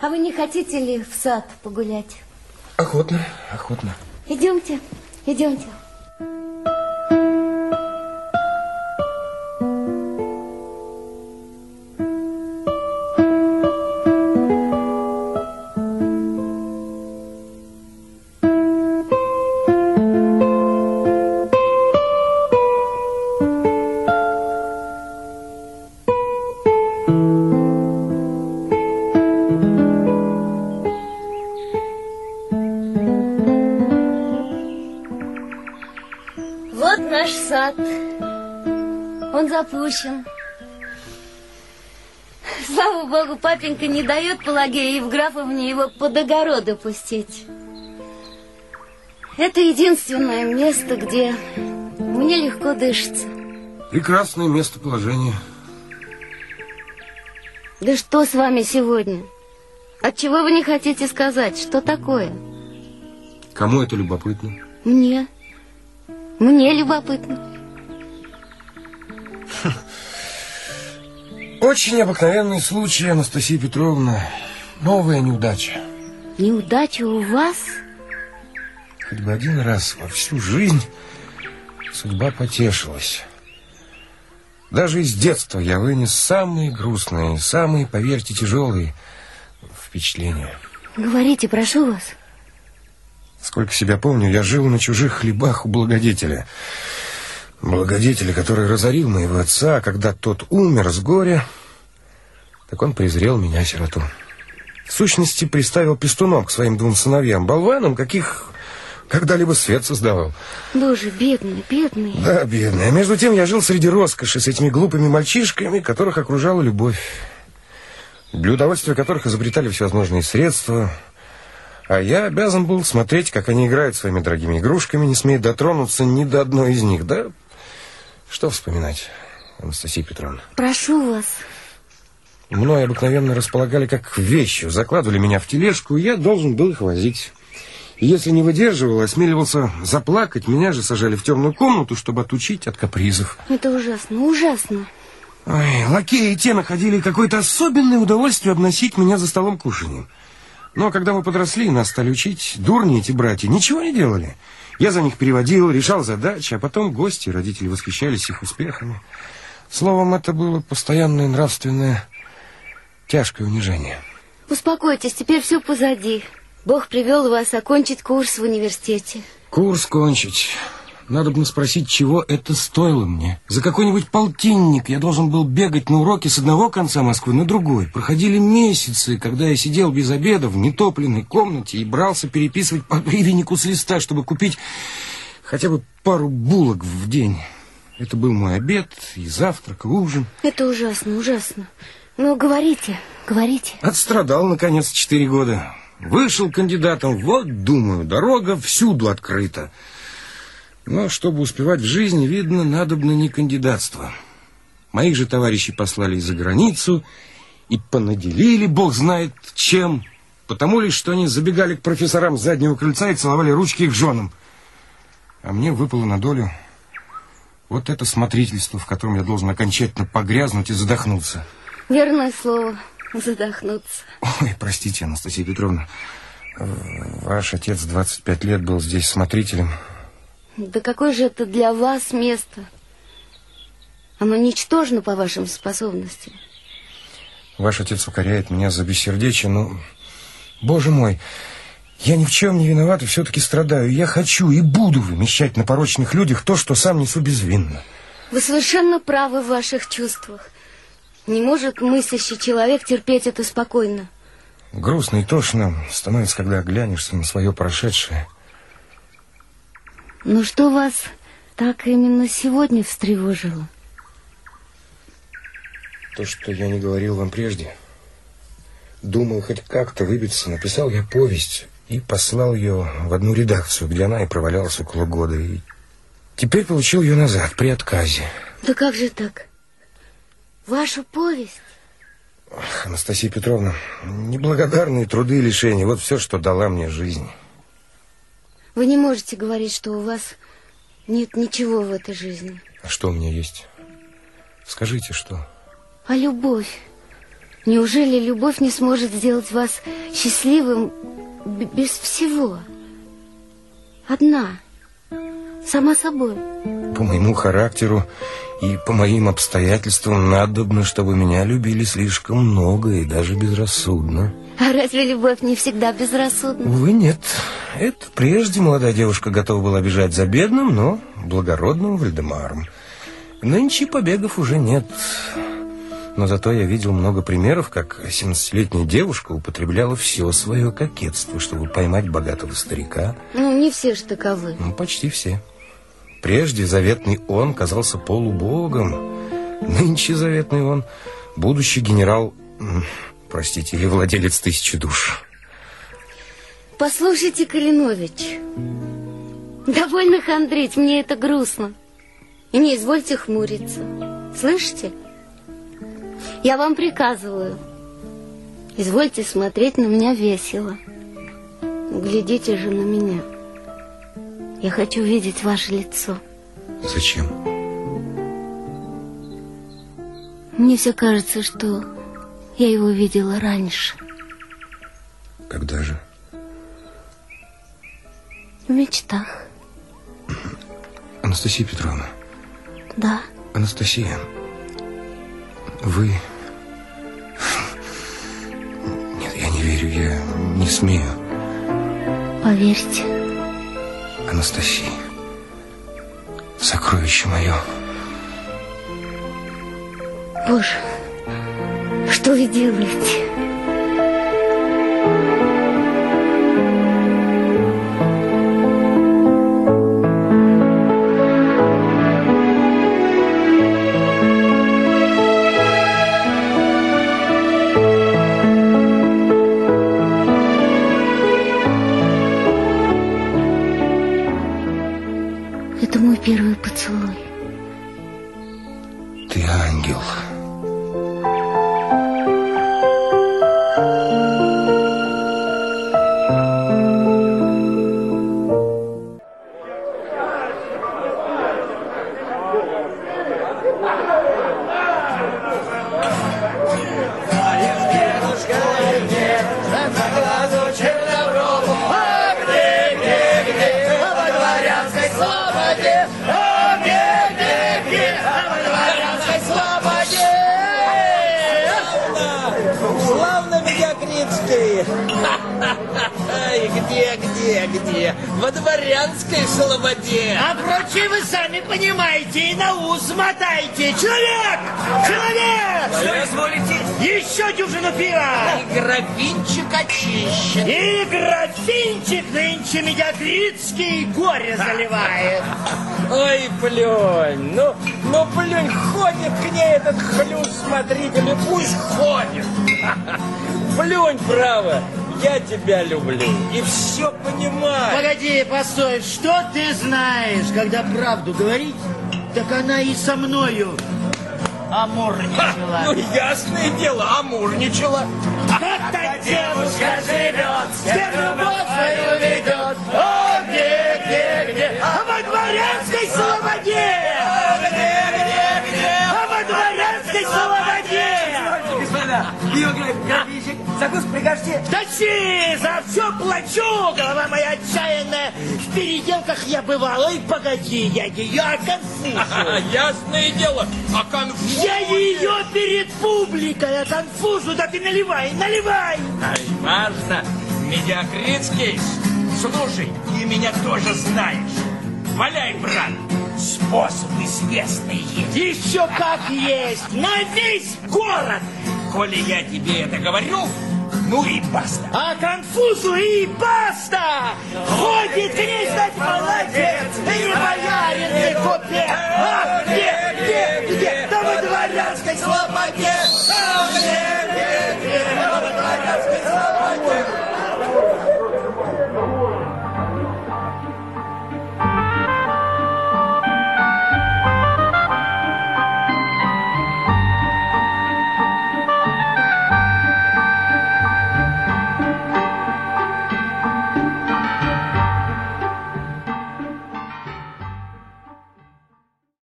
А вы не хотите ли в сад погулять? Охотно, охотно. Идемте, идемте. Наш сад. Он запущен. Слава богу, папенька не дает Пелагея Евграфовне его под огороды пустить. Это единственное место, где мне легко дышится. Прекрасное местоположение. Да что с вами сегодня? Отчего вы не хотите сказать? Что такое? Кому это любопытно? Мне. Мне любопытно. Очень обыкновенный случай, Анастасия Петровна. Новая неудача. Неудача у вас? Хоть бы один раз во всю жизнь судьба потешилась. Даже из детства я вынес самые грустные, самые, поверьте, тяжелые впечатления. Говорите, прошу вас. Сколько себя помню, я жил на чужих хлебах у благодетеля. Благодетеля, который разорил моего отца, а когда тот умер с горя, так он презрел меня, сироту. В сущности, приставил пестуном к своим двум сыновьям, болванам, каких когда-либо свет создавал. Боже, бедный, бедный. Да, бедный. А между тем я жил среди роскоши с этими глупыми мальчишками, которых окружала любовь. Для удовольствия которых изобретали всевозможные средства. А я обязан был смотреть, как они играют своими дорогими игрушками, не смея дотронуться ни до одной из них. Да, что вспоминать, Анастасия Петровна? Прошу вас. Мной обыкновенно располагали как вещью, закладывали меня в тележку, и я должен был их возить. И если не выдерживал, осмеливался заплакать, меня же сажали в темную комнату, чтобы отучить от капризов. Это ужасно, ужасно. Ой, лакеи те находили какое-то особенное удовольствие обносить меня за столом кушанием. Но когда мы подросли, нас стали учить, дурни эти братья ничего не делали. Я за них переводил, решал задачи, а потом гости, родители восхищались их успехами. Словом, это было постоянное нравственное тяжкое унижение. Успокойтесь, теперь все позади. Бог привел вас окончить курс в университете. Курс кончить. Надо бы спросить, чего это стоило мне. За какой-нибудь полтинник я должен был бегать на уроки с одного конца Москвы на другой. Проходили месяцы, когда я сидел без обеда в нетопленной комнате и брался переписывать по гривеннику с листа, чтобы купить хотя бы пару булок в день. Это был мой обед, и завтрак, и ужин. Это ужасно, ужасно. Ну, говорите, говорите. Отстрадал, наконец, четыре года. Вышел кандидатом, вот, думаю, дорога всюду открыта. Но чтобы успевать в жизни, видно, надобно не кандидатство. Моих же товарищей послали за границу и понаделили, бог знает чем, потому лишь, что они забегали к профессорам с заднего крыльца и целовали ручки их женам. А мне выпало на долю вот это смотрительство, в котором я должен окончательно погрязнуть и задохнуться. Верное слово, задохнуться. Ой, простите, Анастасия Петровна, ваш отец 25 лет был здесь смотрителем. Да какое же это для вас место? Оно ничтожно по вашим способностям. Ваш отец укоряет меня за бессердечие, но... Боже мой, я ни в чем не виноват и все-таки страдаю. Я хочу и буду вымещать на порочных людях то, что сам несу безвинно. Вы совершенно правы в ваших чувствах. Не может мыслящий человек терпеть это спокойно. Грустно и тошно становится, когда оглянешься на свое прошедшее. Ну что вас так именно сегодня встревожило? То, что я не говорил вам прежде. Думал хоть как-то выбиться. Написал я повесть и послал ее в одну редакцию, где она и провалялась около года. И теперь получил ее назад при отказе. Да как же так? Вашу повесть? Ах, Анастасия Петровна, неблагодарные труды и лишения. Вот все, что дала мне жизнь. Вы не можете говорить, что у вас нет ничего в этой жизни. А что у меня есть? Скажите, что? А любовь? Неужели любовь не сможет сделать вас счастливым без всего? Одна, сама собой. По моему характеру и по моим обстоятельствам надобно, чтобы меня любили слишком много и даже безрассудно. А разве любовь не всегда безрассудна? Увы, нет. Это прежде молодая девушка готова была бежать за бедным, но благородным Вальдемаром. Нынче побегов уже нет. Но зато я видел много примеров, как 17-летняя девушка употребляла все свое кокетство, чтобы поймать богатого старика. Ну, не все ж таковы. Ну, почти все. Прежде заветный он казался полубогом. Нынче заветный он будущий генерал, простите, или владелец тысячи душ. Послушайте, Калинович, довольно хандрить, мне это грустно. И не извольте хмуриться. Слышите? Я вам приказываю. Извольте смотреть на меня весело. Глядите же на меня. Я хочу видеть ваше лицо. Зачем? Мне все кажется, что я его видела раньше. Когда же? В мечтах. Анастасия Петровна. Да. Анастасия, вы... Нет, я не верю, я не смею. Поверьте. Анастасия, сокровище мое. Боже, что вы делаете? Первый поцелуй. Ты ангел. Где? Во дворянской слободе. А прочее вы сами понимаете и на ус мотайте. Человек! Человек! Что изволите? Еще дюжину пива! И графинчик очищен. И графинчик нынче Медиагрицкий горе заливает. Ой, плюнь, ну, ну плюнь, ходит к ней этот хлюс смотритель, пусть ходит. Плюнь, право, я тебя люблю и все понимаю. Погоди, постой, что ты знаешь, когда правду говорить, так она и со мною амурничала. ну, ясное дело, амурничала. Как-то девушка живет, теперь любовь свою ведет. О, где, где, где, а во дворянской слободе! Где, где, где? А во дворянской слободе! Господа, ее графинчик Закус прикажете? Тащи! За все плачу! Голова моя отчаянная! В переделках я бывал. Ой, погоди, я ее оконфужу. Ясное дело, оконфужу. Я ее перед публикой оконфужу. Да ты наливай, наливай! Ай, важно. Медиакритский, слушай, ты меня тоже знаешь. Валяй, брат, способы известные есть. Еще как есть! На весь город! Коли я тебе это говорю, ну и баста. А конфузу и баста! Ходит кричать молодец, и боярин, и купец. А где, где, где? Да во дворянской слободе. А где, где, где? Да во дворянской слободе.